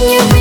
you